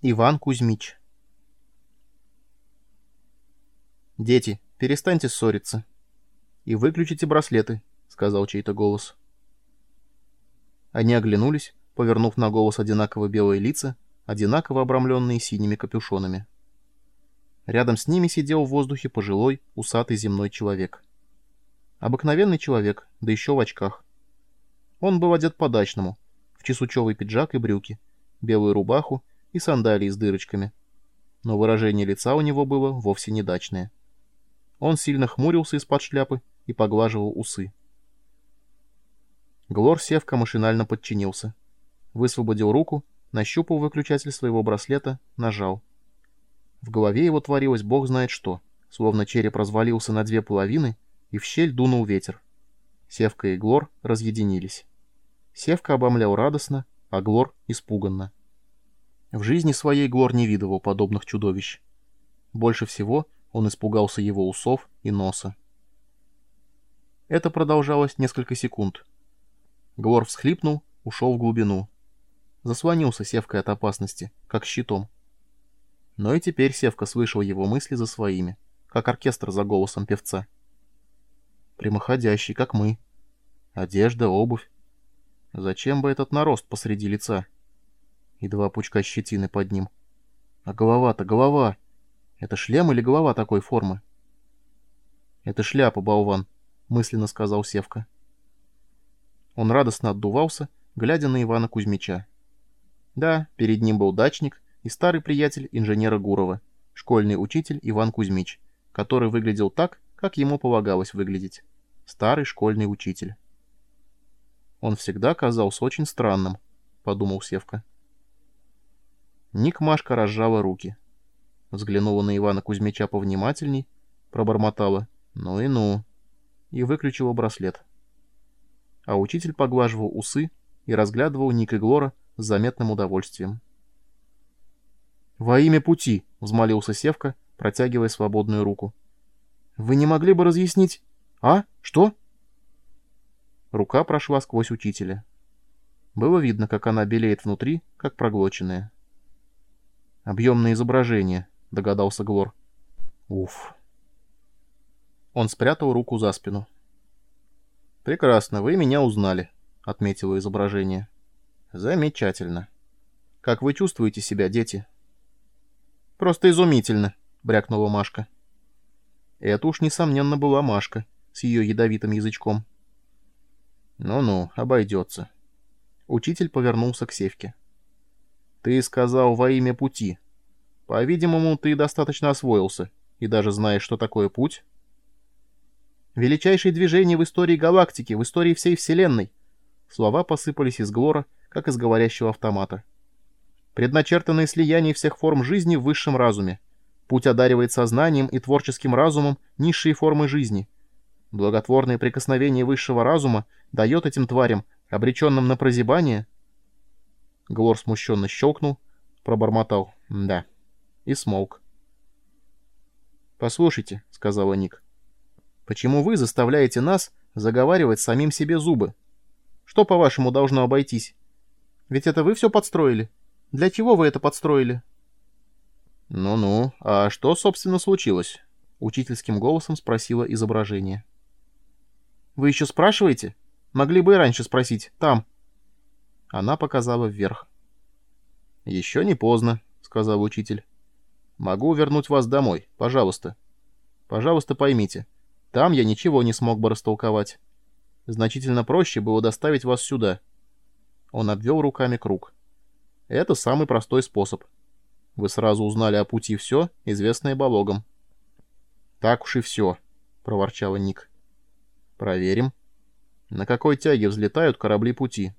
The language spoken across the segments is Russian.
Иван Кузьмич «Дети, перестаньте ссориться. И выключите браслеты», — сказал чей-то голос. Они оглянулись, повернув на голос одинаково белые лица, одинаково обрамленные синими капюшонами. Рядом с ними сидел в воздухе пожилой, усатый земной человек. Обыкновенный человек, да еще в очках. Он был одет по-дачному, в чесучевый пиджак и брюки, белую рубаху и сандалии с дырочками. Но выражение лица у него было вовсе не дачное. Он сильно хмурился из-под шляпы и поглаживал усы. Глор Севка машинально подчинился. Высвободил руку, нащупал выключатель своего браслета, нажал. В голове его творилось бог знает что, словно череп развалился на две половины, и в щель дунул ветер. Севка и Глор разъединились. Севка обомлял радостно, а Глор — испуганно. В жизни своей Глор не видывал подобных чудовищ. Больше всего — он испугался его усов и носа. Это продолжалось несколько секунд. Глор всхлипнул, ушел в глубину. Заслонился Севкой от опасности, как щитом. Но и теперь Севка слышал его мысли за своими, как оркестр за голосом певца. Прямоходящий, как мы. Одежда, обувь. Зачем бы этот нарост посреди лица? И два пучка щетины под ним. А голова-то голова! Это шлем или голова такой формы? Это шляпа, болван, мысленно сказал Севка. Он радостно отдувался, глядя на Ивана Кузьмича. Да, перед ним был дачник и старый приятель инженера Гурова, школьный учитель Иван Кузьмич, который выглядел так, как ему полагалось выглядеть. Старый школьный учитель. Он всегда казался очень странным, подумал Севка. Ник Машка разжала руки взглянула на Ивана Кузьмича повнимательней, пробормотала «ну и ну» и выключила браслет. А учитель поглаживал усы и разглядывал Ник и Глора с заметным удовольствием. «Во имя пути!» — взмолился Севка, протягивая свободную руку. «Вы не могли бы разъяснить...» «А? Что?» Рука прошла сквозь учителя. Было видно, как она белеет внутри, как проглоченная. Объемное изображение, — догадался Глор. Уф. Он спрятал руку за спину. «Прекрасно, вы меня узнали», — отметило изображение. «Замечательно. Как вы чувствуете себя, дети?» «Просто изумительно», — брякнула Машка. Это уж, несомненно, была Машка с ее ядовитым язычком. «Ну-ну, обойдется». Учитель повернулся к Севке. «Ты сказал во имя пути», по-видимому, ты достаточно освоился и даже знаешь, что такое путь. Величайшее движение в истории галактики, в истории всей Вселенной. Слова посыпались из Глора, как из говорящего автомата. Предначертанное слияние всех форм жизни в высшем разуме. Путь одаривает сознанием и творческим разумом низшие формы жизни. Благотворное прикосновение высшего разума дает этим тварям, обреченным на прозябание... Глор смущенно щелкнул, пробормотал «да» и смолк. «Послушайте», — сказала Ник, — «почему вы заставляете нас заговаривать самим себе зубы? Что, по-вашему, должно обойтись? Ведь это вы все подстроили. Для чего вы это подстроили?» «Ну-ну, а что, собственно, случилось?» — учительским голосом спросила изображение. «Вы еще спрашиваете? Могли бы и раньше спросить. Там». Она показала вверх. «Еще не поздно», — сказал учитель. Могу вернуть вас домой, пожалуйста. Пожалуйста, поймите, там я ничего не смог бы растолковать. Значительно проще было доставить вас сюда. Он обвел руками круг. Это самый простой способ. Вы сразу узнали о пути все, известное Балогом. Так уж и все, проворчала Ник. Проверим. На какой тяге взлетают корабли пути?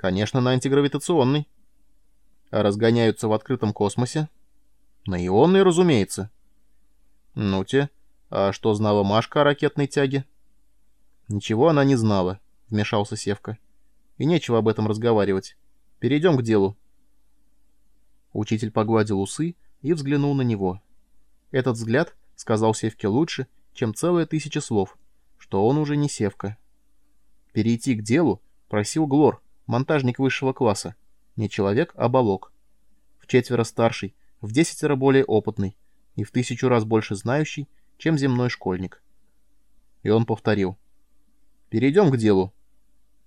Конечно, на антигравитационной. А разгоняются в открытом космосе? На ионной, разумеется. Ну-те, а что знала Машка о ракетной тяге? Ничего она не знала, вмешался Севка. И нечего об этом разговаривать. Перейдем к делу. Учитель погладил усы и взглянул на него. Этот взгляд сказал Севке лучше, чем целая тысяча слов, что он уже не Севка. Перейти к делу просил Глор, монтажник высшего класса. Не человек, а балок четверо старший, в десятеро более опытный и в тысячу раз больше знающий, чем земной школьник. И он повторил. «Перейдем к делу.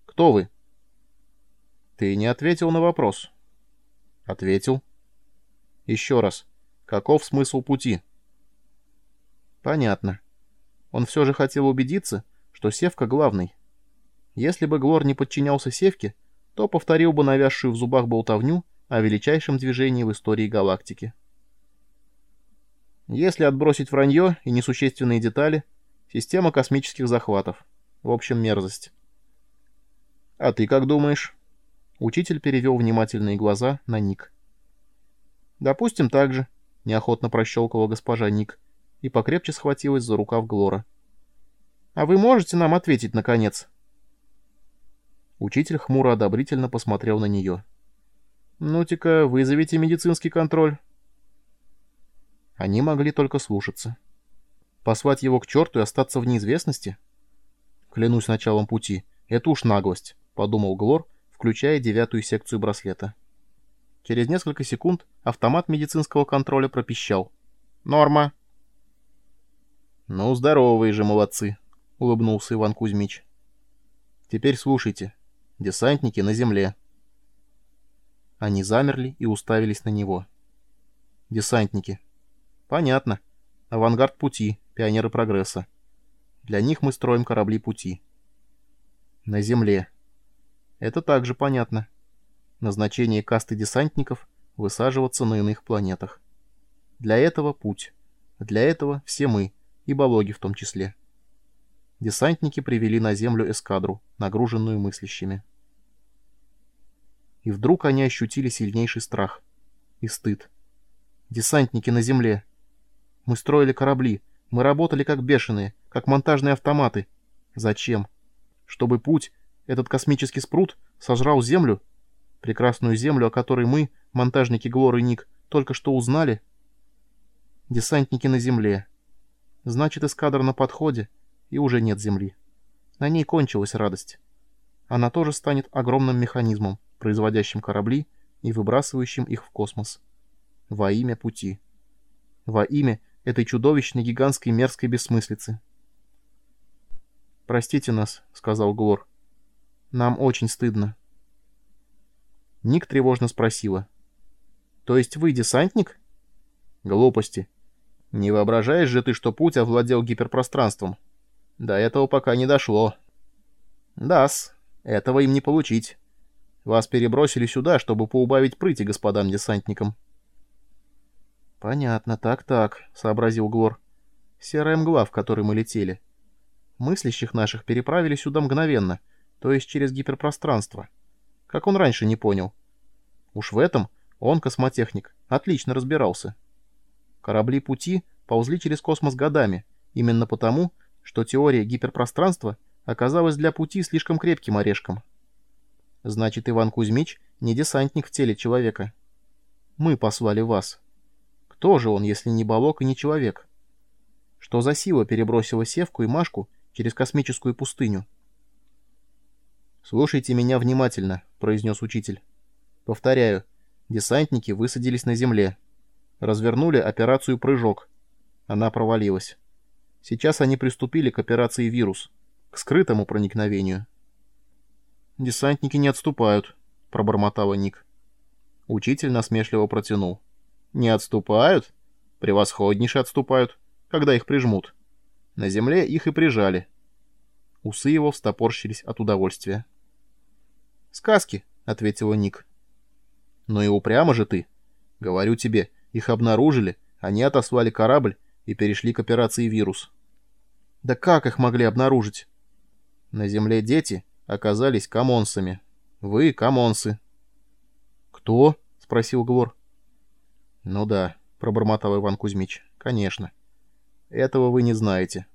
Кто вы?» «Ты не ответил на вопрос». «Ответил». «Еще раз. Каков смысл пути?» «Понятно. Он все же хотел убедиться, что Севка главный. Если бы Глор не подчинялся Севке, то повторил бы навязшую в зубах болтовню о величайшем движении в истории галактики. Если отбросить вранье и несущественные детали, система космических захватов. В общем, мерзость. «А ты как думаешь?» Учитель перевел внимательные глаза на Ник. «Допустим, так же», — неохотно прощелкала госпожа Ник и покрепче схватилась за рукав Глора. «А вы можете нам ответить, наконец?» Учитель хмуро одобрительно посмотрел на нее. «Ну-тика, вызовите медицинский контроль». Они могли только слушаться. Послать его к черту и остаться в неизвестности? Клянусь началом пути, это уж наглость, — подумал Глор, включая девятую секцию браслета. Через несколько секунд автомат медицинского контроля пропищал. «Норма!» «Ну, здоровые же молодцы!» — улыбнулся Иван Кузьмич. «Теперь слушайте. Десантники на земле». Они замерли и уставились на него. «Десантники. Понятно. Авангард пути, пионеры прогресса. Для них мы строим корабли пути. На земле. Это также понятно. Назначение касты десантников — высаживаться на иных планетах. Для этого путь. Для этого все мы, и балоги в том числе. Десантники привели на Землю эскадру, нагруженную мыслящими. И вдруг они ощутили сильнейший страх и стыд. Десантники на Земле. Мы строили корабли, мы работали как бешеные, как монтажные автоматы. Зачем? Чтобы путь, этот космический спрут, сожрал Землю? Прекрасную Землю, о которой мы, монтажники Глор и Ник, только что узнали? Десантники на Земле. Значит, эскадра на подходе, и уже нет Земли. На ней кончилась радость. Она тоже станет огромным механизмом, производящим корабли и выбрасывающим их в космос. Во имя пути. Во имя этой чудовищной гигантской мерзкой бессмыслицы. «Простите нас», — сказал Глор. «Нам очень стыдно». Ник тревожно спросила. «То есть вы десантник?» «Глупости. Не воображаешь же ты, что путь овладел гиперпространством? До этого пока не дошло. Да-с, этого им не получить. Вас перебросили сюда, чтобы поубавить прыти господам десантникам. Понятно, так-так, сообразил Глор. Серая мгла, в которой мы летели. Мыслящих наших переправили сюда мгновенно, то есть через гиперпространство. Как он раньше не понял. Уж в этом он, космотехник, отлично разбирался. Корабли пути ползли через космос годами, именно потому, что теория гиперпространства оказалась для пути слишком крепким орешком. Значит, Иван Кузьмич не десантник в теле человека. Мы послали вас. Кто же он, если не балок и не человек? Что за сила перебросила Севку и Машку через космическую пустыню? «Слушайте меня внимательно», — произнес учитель. «Повторяю, десантники высадились на Земле развернули операцию «Прыжок». Она провалилась. Сейчас они приступили к операции «Вирус», к скрытому проникновению. «Десантники не отступают», — пробормотала Ник. Учитель насмешливо протянул. «Не отступают? Превосходнейше отступают, когда их прижмут. На земле их и прижали». Усы его встопорщились от удовольствия. «Сказки», — ответила Ник. «Ну и упрямо же ты. Говорю тебе, — их обнаружили, они отослали корабль и перешли к операции «Вирус». Да как их могли обнаружить? На Земле дети оказались комонсами. Вы комонсы. Кто? — спросил Глор. Ну да, — пробормотал Иван Кузьмич. Конечно. Этого вы не знаете.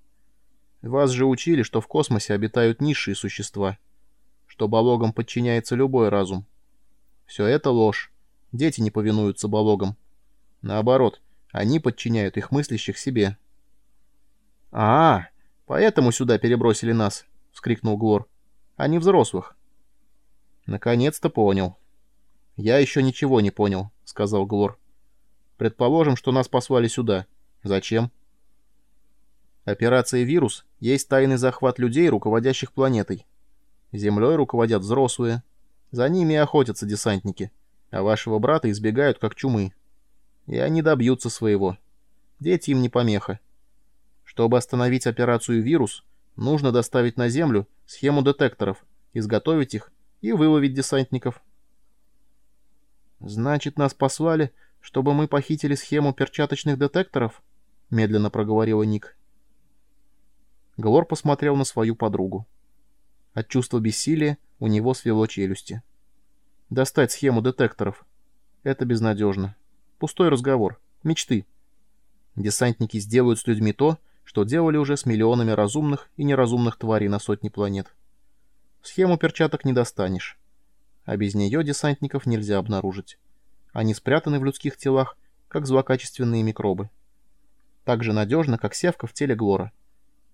Вас же учили, что в космосе обитают низшие существа, что балогам подчиняется любой разум. Все это ложь. Дети не повинуются балогам. Наоборот, они подчиняют их мыслящих себе. «А, поэтому сюда перебросили нас!» — вскрикнул Глор. «А не взрослых». «Наконец-то понял». «Я еще ничего не понял», — сказал Глор. «Предположим, что нас послали сюда. Зачем?» Операция «Вирус» есть тайный захват людей, руководящих планетой. Землей руководят взрослые. За ними охотятся десантники, а вашего брата избегают как чумы. И они добьются своего. Дети им не помеха. Чтобы остановить операцию «Вирус», нужно доставить на Землю схему детекторов, изготовить их и выловить десантников. «Значит, нас послали, чтобы мы похитили схему перчаточных детекторов?» — медленно проговорила Ник. Глор посмотрел на свою подругу. От чувства бессилия у него свело челюсти. Достать схему детекторов — это безнадежно. Пустой разговор. Мечты. Десантники сделают с людьми то, что делали уже с миллионами разумных и неразумных тварей на сотни планет. Схему перчаток не достанешь. А без нее десантников нельзя обнаружить. Они спрятаны в людских телах, как злокачественные микробы. Так же надежно, как севка в теле Глора.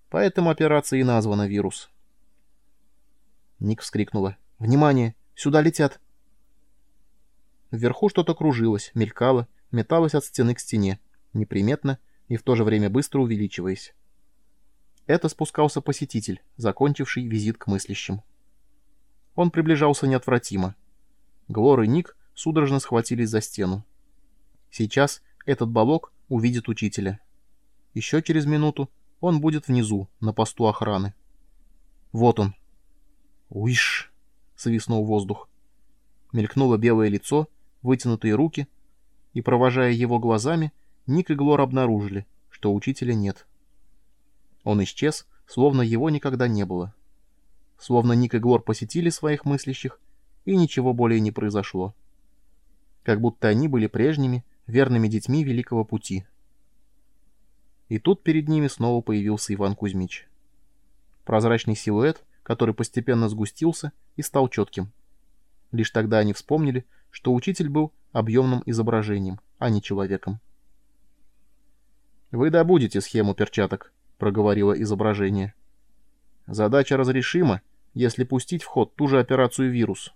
Поэтому операция и названа «Вирус». Ник вскрикнула. «Внимание! Сюда летят!» Вверху что-то кружилось, мелькало, металось от стены к стене, неприметно и в то же время быстро увеличиваясь. Это спускался посетитель, закончивший визит к мыслящим. Он приближался неотвратимо. Глор и Ник судорожно схватились за стену. Сейчас этот балок увидит учителя. Еще через минуту он будет внизу, на посту охраны. Вот он. «Уиш!» — свистнул воздух. Мелькнуло белое лицо, вытянутые руки, и, провожая его глазами, Ник и Глор обнаружили, что учителя нет. Он исчез, словно его никогда не было. Словно Ник и Глор посетили своих мыслящих, и ничего более не произошло. Как будто они были прежними, верными детьми Великого Пути. И тут перед ними снова появился Иван Кузьмич. Прозрачный силуэт, который постепенно сгустился и стал четким. Лишь тогда они вспомнили, что учитель был объемным изображением, а не человеком. «Вы добудете схему перчаток», — проговорило изображение. «Задача разрешима, если пустить в ход ту же операцию «Вирус».